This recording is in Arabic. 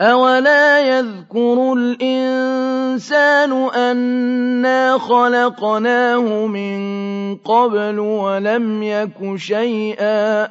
أَوَلَا يَذْكُرُ الْإِنسَانُ أَنَّا خَلَقْنَاهُ مِن قَبْلُ وَلَمْ يَكُ شَيْئًا